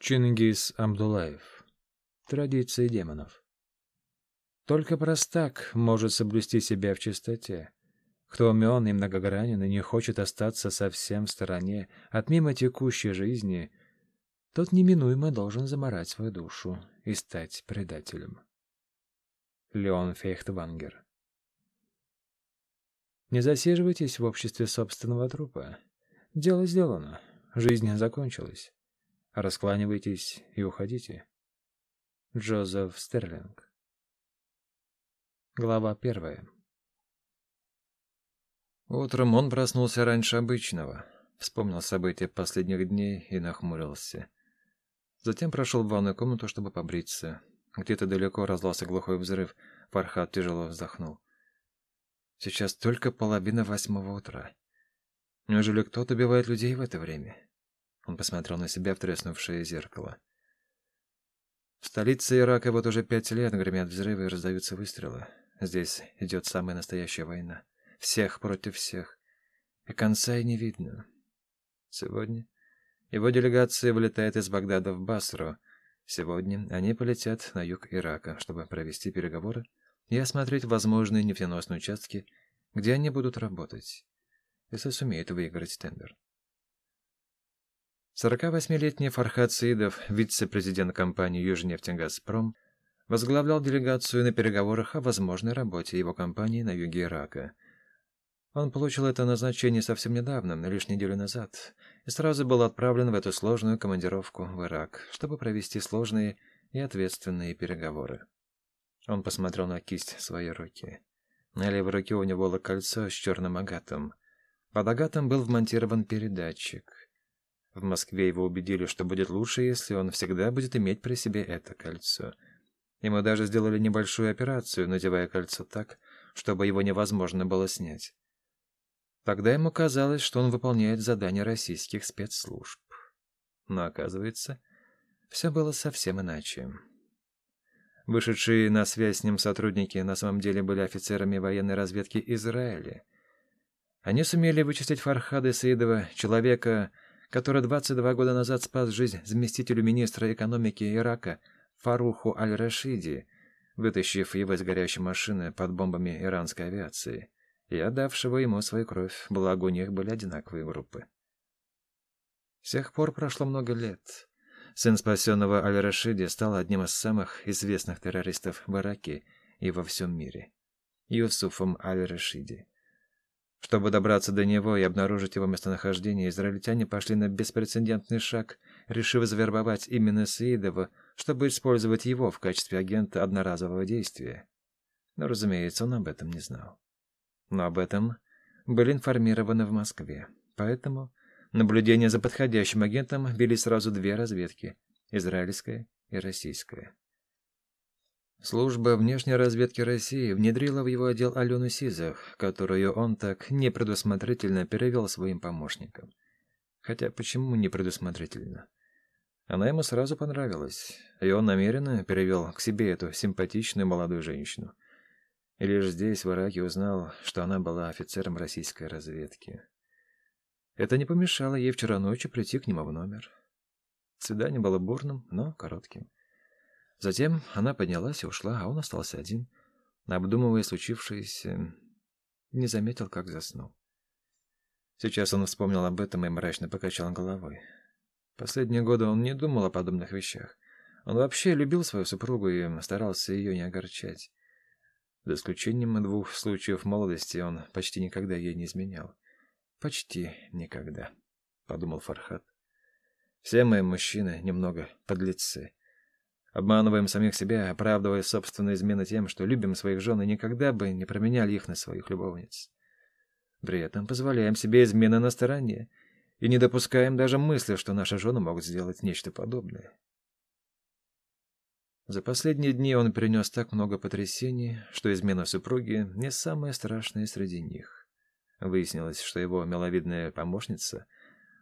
Чингис Амдулаев. Традиции демонов. Только простак может соблюсти себя в чистоте. Кто умен и многогранен и не хочет остаться совсем в стороне от мимо текущей жизни, тот неминуемо должен заморать свою душу и стать предателем. Леон Фейхтвангер Не засиживайтесь в обществе собственного трупа. Дело сделано, жизнь закончилась. Раскланивайтесь и уходите. Джозеф Стерлинг. Глава первая. Утром он проснулся раньше обычного, вспомнил события последних дней и нахмурился. Затем прошел в ванную комнату, чтобы побриться. Где-то далеко раздался глухой взрыв. Фархад тяжело вздохнул. Сейчас только половина восьмого утра. Неужели кто-то убивает людей в это время? Он посмотрел на себя в треснувшее зеркало. В столице Ирака вот уже пять лет гремят взрывы и раздаются выстрелы. Здесь идет самая настоящая война. Всех против всех. И конца и не видно. Сегодня его делегация вылетает из Багдада в Басру. Сегодня они полетят на юг Ирака, чтобы провести переговоры и осмотреть возможные нефтеносные участки, где они будут работать, если сумеют выиграть тендер. 48-летний Фархад Саидов, вице-президент компании «Южнефтегазпром», возглавлял делегацию на переговорах о возможной работе его компании на юге Ирака. Он получил это назначение совсем недавно, лишь неделю назад, и сразу был отправлен в эту сложную командировку в Ирак, чтобы провести сложные и ответственные переговоры. Он посмотрел на кисть своей руки. На левой руке у него было кольцо с черным агатом. Под агатом был вмонтирован передатчик. В Москве его убедили, что будет лучше, если он всегда будет иметь при себе это кольцо. Ему даже сделали небольшую операцию, надевая кольцо так, чтобы его невозможно было снять. Тогда ему казалось, что он выполняет задания российских спецслужб. Но оказывается, все было совсем иначе. Вышедшие на связь с ним сотрудники на самом деле были офицерами военной разведки Израиля. Они сумели вычислить Фархада Саидова, человека, который 22 года назад спас жизнь заместителю министра экономики Ирака Фаруху Аль-Рашиди, вытащив его из горящей машины под бомбами иранской авиации, и отдавшего ему свою кровь, благо у них были одинаковые группы. С тех пор прошло много лет. Сын спасенного Аль-Рашиди стал одним из самых известных террористов в Ираке и во всем мире. Юсуфом Аль-Рашиди. Чтобы добраться до него и обнаружить его местонахождение, израильтяне пошли на беспрецедентный шаг, решив завербовать именно Саидова, чтобы использовать его в качестве агента одноразового действия. Но, разумеется, он об этом не знал. Но об этом были информированы в Москве. Поэтому наблюдение за подходящим агентом вели сразу две разведки — израильская и российская. Служба внешней разведки России внедрила в его отдел Алену Сизах, которую он так непредусмотрительно перевел своим помощникам. Хотя почему непредусмотрительно? Она ему сразу понравилась, и он намеренно перевел к себе эту симпатичную молодую женщину. И лишь здесь, в Ираке, узнал, что она была офицером российской разведки. Это не помешало ей вчера ночью прийти к нему в номер. Свидание было бурным, но коротким. Затем она поднялась и ушла, а он остался один, обдумывая случившееся, не заметил, как заснул. Сейчас он вспомнил об этом и мрачно покачал головой. Последние годы он не думал о подобных вещах. Он вообще любил свою супругу и старался ее не огорчать. За исключением двух случаев молодости он почти никогда ей не изменял. Почти никогда, — подумал Фархат. Все мои мужчины немного подлецы. Обманываем самих себя, оправдывая собственные измены тем, что любим своих жен и никогда бы не променяли их на своих любовниц. При этом позволяем себе измены на стороне и не допускаем даже мысли, что наши жены могут сделать нечто подобное. За последние дни он перенес так много потрясений, что измена супруги не самая страшная среди них. Выяснилось, что его миловидная помощница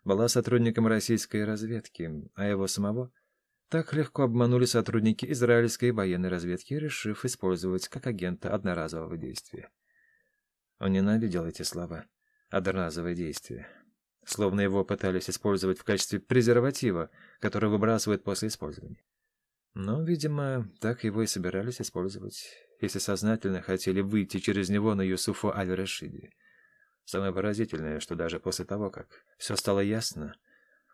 была сотрудником российской разведки, а его самого — так легко обманули сотрудники израильской военной разведки, решив использовать как агента одноразового действия. Он ненавидел эти слова «одноразовое действие». словно его пытались использовать в качестве презерватива, который выбрасывают после использования. Но, видимо, так его и собирались использовать, если сознательно хотели выйти через него на Юсуфу Аль-Рашиди. Самое поразительное, что даже после того, как все стало ясно,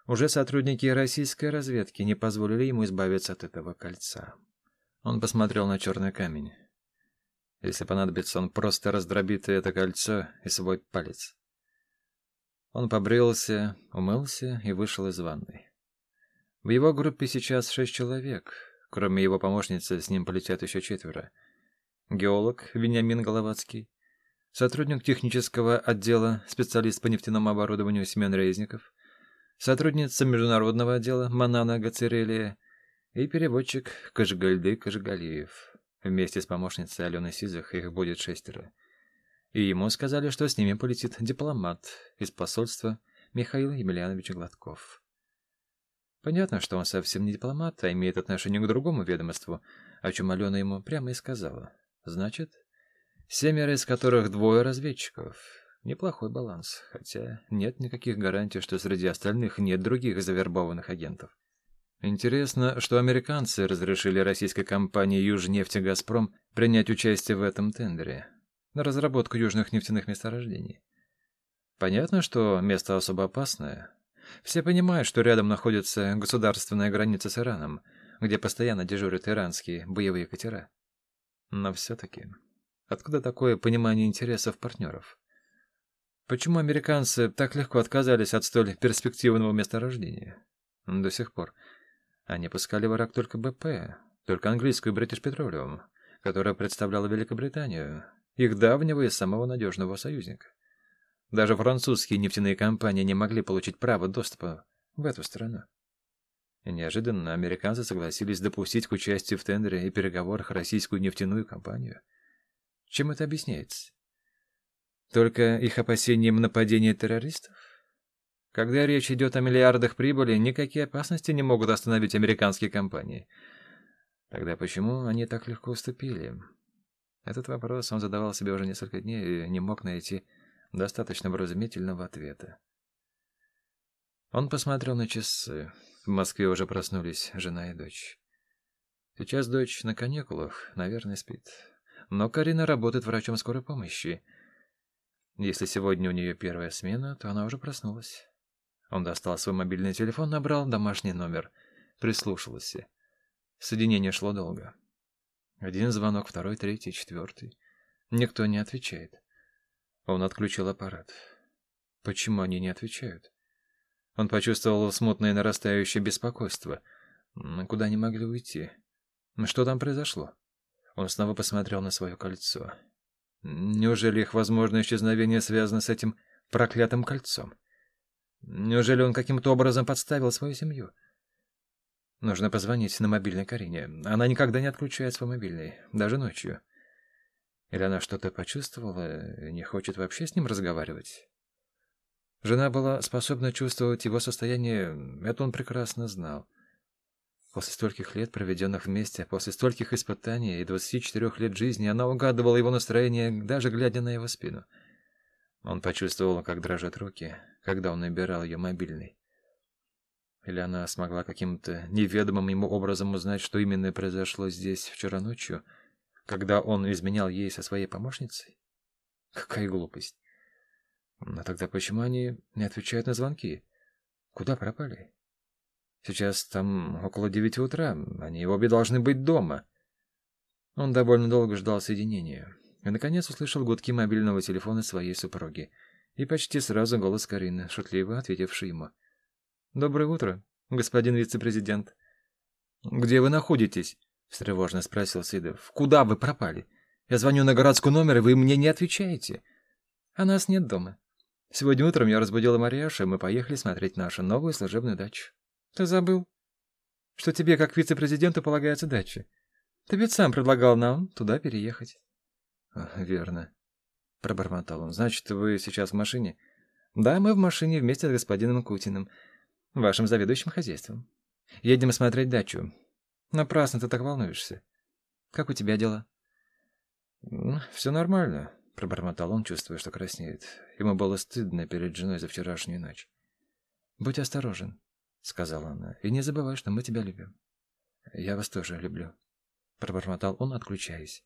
уже сотрудники российской разведки не позволили ему избавиться от этого кольца. Он посмотрел на черный камень. Если понадобится, он просто раздробит это кольцо и свой палец. Он побрился, умылся и вышел из ванной. В его группе сейчас шесть человек. Кроме его помощницы, с ним полетят еще четверо. Геолог Вениамин Головацкий, сотрудник технического отдела, специалист по нефтяному оборудованию Семен Резников, сотрудница международного отдела Манана Гацерелия и переводчик Кашгальды Кашгалиев. Вместе с помощницей Аленой Сизых их будет шестеро. И ему сказали, что с ними полетит дипломат из посольства Михаил Емельянович Гладков. Понятно, что он совсем не дипломат, а имеет отношение к другому ведомству, о чем Алена ему прямо и сказала. Значит, семеро из которых двое разведчиков. Неплохой баланс, хотя нет никаких гарантий, что среди остальных нет других завербованных агентов. Интересно, что американцы разрешили российской компании «Южнефть» и «Газпром» принять участие в этом тендере на разработку южных нефтяных месторождений. Понятно, что место особо опасное. Все понимают, что рядом находится государственная граница с Ираном, где постоянно дежурят иранские боевые катера. Но все-таки, откуда такое понимание интересов партнеров? Почему американцы так легко отказались от столь перспективного месторождения? До сих пор. Они пускали в Ирак только БП, только английскую British Petroleum, которая представляла Великобританию, их давнего и самого надежного союзника. Даже французские нефтяные компании не могли получить право доступа в эту страну. Неожиданно американцы согласились допустить к участию в тендере и переговорах российскую нефтяную компанию. Чем это объясняется? Только их опасением нападения террористов? Когда речь идет о миллиардах прибыли, никакие опасности не могут остановить американские компании. Тогда почему они так легко уступили? Этот вопрос он задавал себе уже несколько дней и не мог найти достаточно вразумительного ответа. Он посмотрел на часы. В Москве уже проснулись жена и дочь. Сейчас дочь на каникулах, наверное, спит. Но Карина работает врачом скорой помощи. Если сегодня у нее первая смена, то она уже проснулась. Он достал свой мобильный телефон, набрал домашний номер. Прислушался. Соединение шло долго. Один звонок, второй, третий, четвертый. Никто не отвечает. Он отключил аппарат. Почему они не отвечают? Он почувствовал смутное нарастающее беспокойство. Куда они могли уйти? Что там произошло? Он снова посмотрел на свое кольцо. Неужели их возможное исчезновение связано с этим проклятым кольцом? Неужели он каким-то образом подставил свою семью? Нужно позвонить на мобильной Карине. Она никогда не отключает свой мобильный, даже ночью. Или она что-то почувствовала и не хочет вообще с ним разговаривать? Жена была способна чувствовать его состояние, это он прекрасно знал. После стольких лет, проведенных вместе, после стольких испытаний и 24 лет жизни, она угадывала его настроение, даже глядя на его спину. Он почувствовал, как дрожат руки, когда он набирал ее мобильный. Или она смогла каким-то неведомым ему образом узнать, что именно произошло здесь вчера ночью, когда он изменял ей со своей помощницей? Какая глупость. Но тогда почему они не отвечают на звонки? Куда пропали? Сейчас там около девяти утра, они обе должны быть дома. Он довольно долго ждал соединения и, наконец, услышал гудки мобильного телефона своей супруги и почти сразу голос Карины, шутливо ответивший ему — «Доброе утро, господин вице-президент». «Где вы находитесь?» — встревожно спросил Сидов. «Куда вы пропали? Я звоню на городской номер, и вы мне не отвечаете». «А нас нет дома. Сегодня утром я разбудила Мариашу, и мы поехали смотреть нашу новую служебную дачу». «Ты забыл, что тебе, как вице-президенту, полагается дача? Ты ведь сам предлагал нам туда переехать». «Верно», — пробормотал он. «Значит, вы сейчас в машине?» «Да, мы в машине вместе с господином Кутиным» вашим заведующим хозяйством. Едем смотреть дачу. Напрасно ты так волнуешься. Как у тебя дела? Все нормально, пробормотал он, чувствуя, что краснеет. Ему было стыдно перед женой за вчерашнюю ночь. «Будь осторожен», — сказала она, — «и не забывай, что мы тебя любим». «Я вас тоже люблю», — пробормотал он, отключаясь.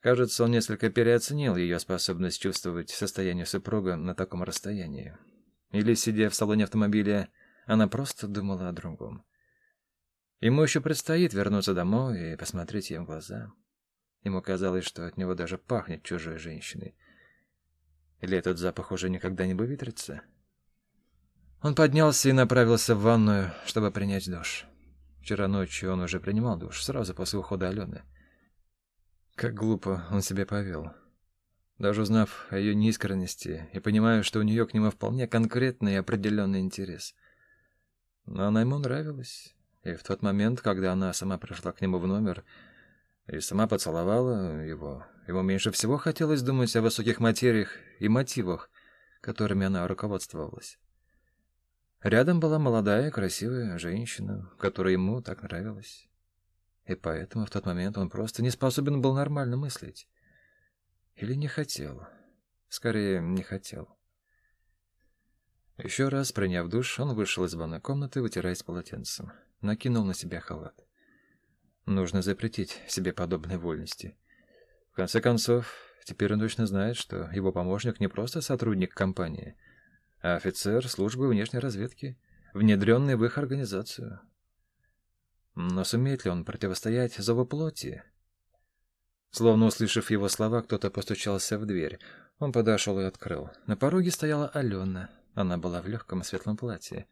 Кажется, он несколько переоценил ее способность чувствовать состояние супруга на таком расстоянии. Или, сидя в салоне автомобиля, она просто думала о другом. Ему еще предстоит вернуться домой и посмотреть ей в глаза. Ему казалось, что от него даже пахнет чужой женщиной. Или этот запах уже никогда не выветрится? Он поднялся и направился в ванную, чтобы принять душ. Вчера ночью он уже принимал душ, сразу после ухода Алены. Как глупо он себя повел. Даже узнав о ее неискренности и понимая, что у нее к нему вполне конкретный и определенный интерес. Но она ему нравилась. И в тот момент, когда она сама пришла к нему в номер и сама поцеловала его, ему меньше всего хотелось думать о высоких материях и мотивах, которыми она руководствовалась. Рядом была молодая, красивая женщина, которая ему так нравилась. И поэтому в тот момент он просто не способен был нормально мыслить. Или не хотел. Скорее, не хотел. Еще раз приняв душ, он вышел из ванной комнаты, вытираясь полотенцем. Накинул на себя халат. Нужно запретить себе подобной вольности. В конце концов, теперь он точно знает, что его помощник не просто сотрудник компании, а офицер службы внешней разведки, внедренный в их организацию. Но сумеет ли он противостоять зову плоти? Словно услышав его слова, кто-то постучался в дверь. Он подошел и открыл. На пороге стояла Алена. Она была в легком светлом платье.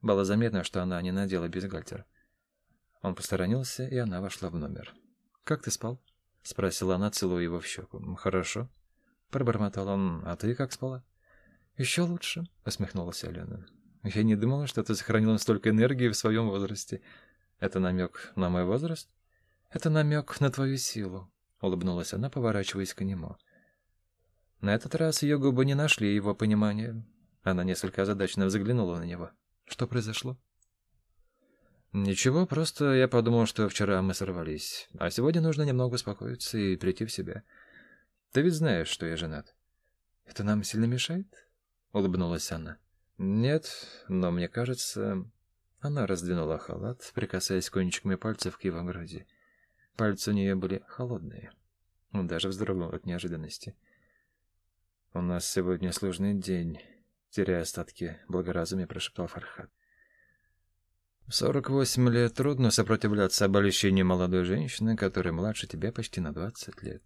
Было заметно, что она не надела бюстгальтер. Он посторонился, и она вошла в номер. «Как ты спал?» — спросила она, целуя его в щеку. «Хорошо». Пробормотал он. «А ты как спала?» «Еще лучше», — усмехнулась Алена. «Я не думала, что ты сохранила столько энергии в своем возрасте. Это намек на мой возраст? Это намек на твою силу, улыбнулась она, поворачиваясь к нему. На этот раз ее губы не нашли его понимания. Она несколько озадаченно взглянула на него. Что произошло? Ничего, просто я подумал, что вчера мы сорвались, а сегодня нужно немного успокоиться и прийти в себя. Ты ведь знаешь, что я женат. Это нам сильно мешает? Улыбнулась она. Нет, но мне кажется, она раздвинула халат, прикасаясь кончиками пальцев к его груди. Пальцы у нее были холодные. Он даже вздрогнул от неожиданности. «У нас сегодня сложный день», — теряя остатки благоразумия, прошептал Фархад. «В сорок восемь лет трудно сопротивляться обольщению молодой женщины, которая младше тебя почти на двадцать лет».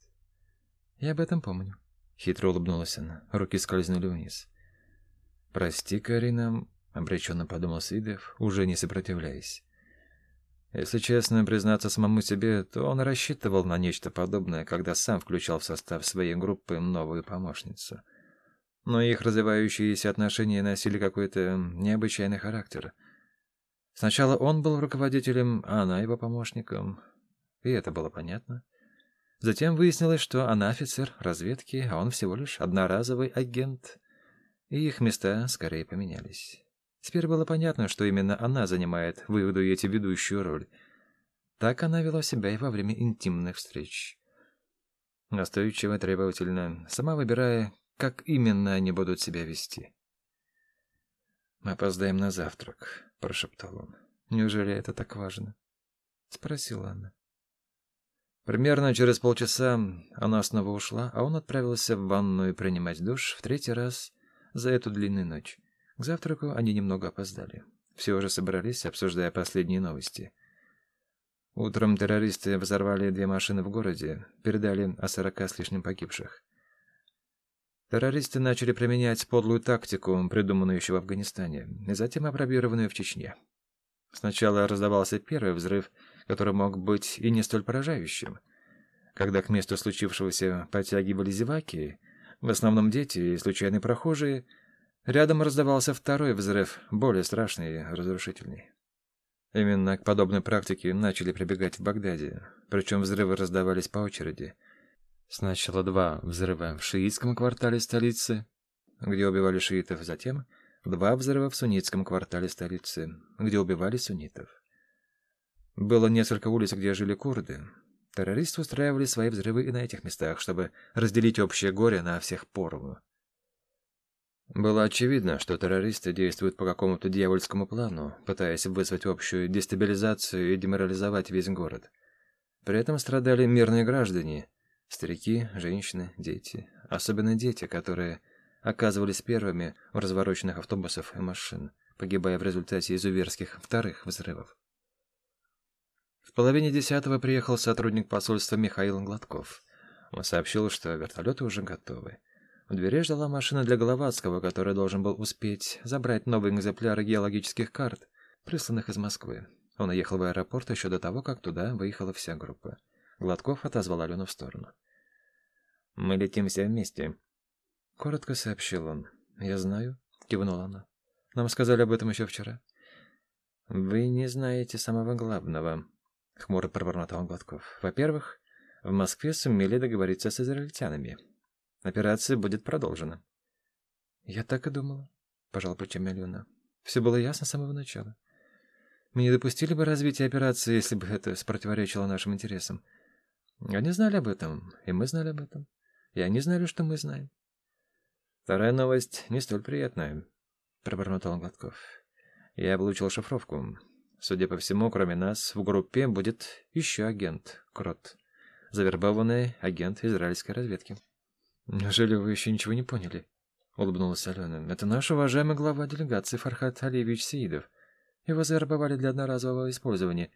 «Я об этом помню», — хитро улыбнулась она. Руки скользнули вниз. «Прости, Карина, — обреченно подумал Свидов, уже не сопротивляясь. Если честно признаться самому себе, то он рассчитывал на нечто подобное, когда сам включал в состав своей группы новую помощницу. Но их развивающиеся отношения носили какой-то необычайный характер. Сначала он был руководителем, а она его помощником. И это было понятно. Затем выяснилось, что она офицер разведки, а он всего лишь одноразовый агент. И их места скорее поменялись. Теперь было понятно, что именно она занимает выводу эти ведущую роль. Так она вела себя и во время интимных встреч. Настойчиво, требовательно, сама выбирая, как именно они будут себя вести. «Мы опоздаем на завтрак», — прошептал он. «Неужели это так важно?» — спросила она. Примерно через полчаса она снова ушла, а он отправился в ванную принимать душ в третий раз за эту длинную ночь. К завтраку они немного опоздали. Все уже собрались, обсуждая последние новости. Утром террористы взорвали две машины в городе, передали о сорока с лишним погибших. Террористы начали применять подлую тактику, придуманную еще в Афганистане, и затем опробированную в Чечне. Сначала раздавался первый взрыв, который мог быть и не столь поражающим. Когда к месту случившегося подтягивали зеваки, в основном дети и случайные прохожие, Рядом раздавался второй взрыв, более страшный и разрушительный. Именно к подобной практике начали прибегать в Багдаде, причем взрывы раздавались по очереди. Сначала два взрыва в шиитском квартале столицы, где убивали шиитов, затем два взрыва в суннитском квартале столицы, где убивали суннитов. Было несколько улиц, где жили курды. Террористы устраивали свои взрывы и на этих местах, чтобы разделить общее горе на всех поровну. Было очевидно, что террористы действуют по какому-то дьявольскому плану, пытаясь вызвать общую дестабилизацию и деморализовать весь город. При этом страдали мирные граждане, старики, женщины, дети, особенно дети, которые оказывались первыми у развороченных автобусов и машин, погибая в результате изуверских вторых взрывов. В половине десятого приехал сотрудник посольства Михаил Гладков. Он сообщил, что вертолеты уже готовы. В двери ждала машина для Головацкого, который должен был успеть забрать новые экземпляры геологических карт, присланных из Москвы. Он уехал в аэропорт еще до того, как туда выехала вся группа. Гладков отозвал Алену в сторону. «Мы летим все вместе», — коротко сообщил он. «Я знаю», — кивнула она. «Нам сказали об этом еще вчера». «Вы не знаете самого главного», — хмуро пробормотал Гладков. «Во-первых, в Москве сумели договориться с израильтянами. Операция будет продолжена. Я так и думала, пожал плечами Алена. Все было ясно с самого начала. Мы не допустили бы развития операции, если бы это противоречило нашим интересам. Они знали об этом, и мы знали об этом. И они знали, что мы знаем. Вторая новость не столь приятная, пробормотал Гладков. Я получил шифровку. Судя по всему, кроме нас, в группе будет еще агент, Крот. Завербованный агент израильской разведки. «Неужели вы еще ничего не поняли?» — улыбнулась Алена. «Это наш уважаемый глава делегации Фархат Алиевич Сеидов. Его завербовали для одноразового использования.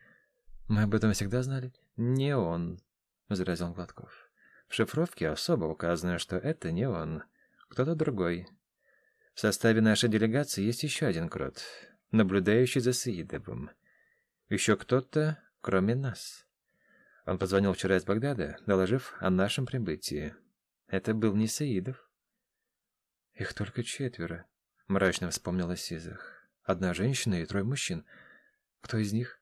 Мы об этом всегда знали?» «Не он», — возразил Гладков. «В шифровке особо указано, что это не он. Кто-то другой. В составе нашей делегации есть еще один крот, наблюдающий за Сеидовым. Еще кто-то, кроме нас». Он позвонил вчера из Багдада, доложив о нашем прибытии. Это был не Саидов. Их только четверо, мрачно вспомнила Сизах. Одна женщина и трое мужчин. Кто из них?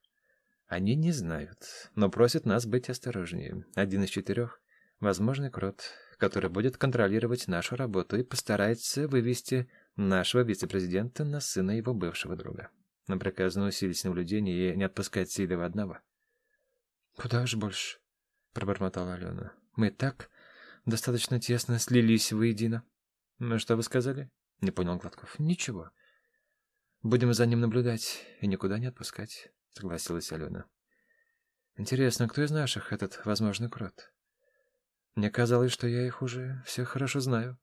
Они не знают, но просят нас быть осторожнее. Один из четырех — возможный крот, который будет контролировать нашу работу и постарается вывести нашего вице-президента на сына его бывшего друга. Нам приказано усилить наблюдение и не отпускать Сидова одного. — Куда уж больше, — пробормотала Алена. — Мы так достаточно тесно слились воедино. Ну, что вы сказали? Не понял Гладков. Ничего. Будем за ним наблюдать и никуда не отпускать, согласилась Алена. Интересно, кто из наших этот возможный крот? Мне казалось, что я их уже все хорошо знаю.